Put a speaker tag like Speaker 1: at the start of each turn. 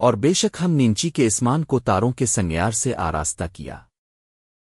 Speaker 1: اور بے شک ہم نینچی کے اسمان کو تاروں کے سنگیار سے آراستہ کیا۔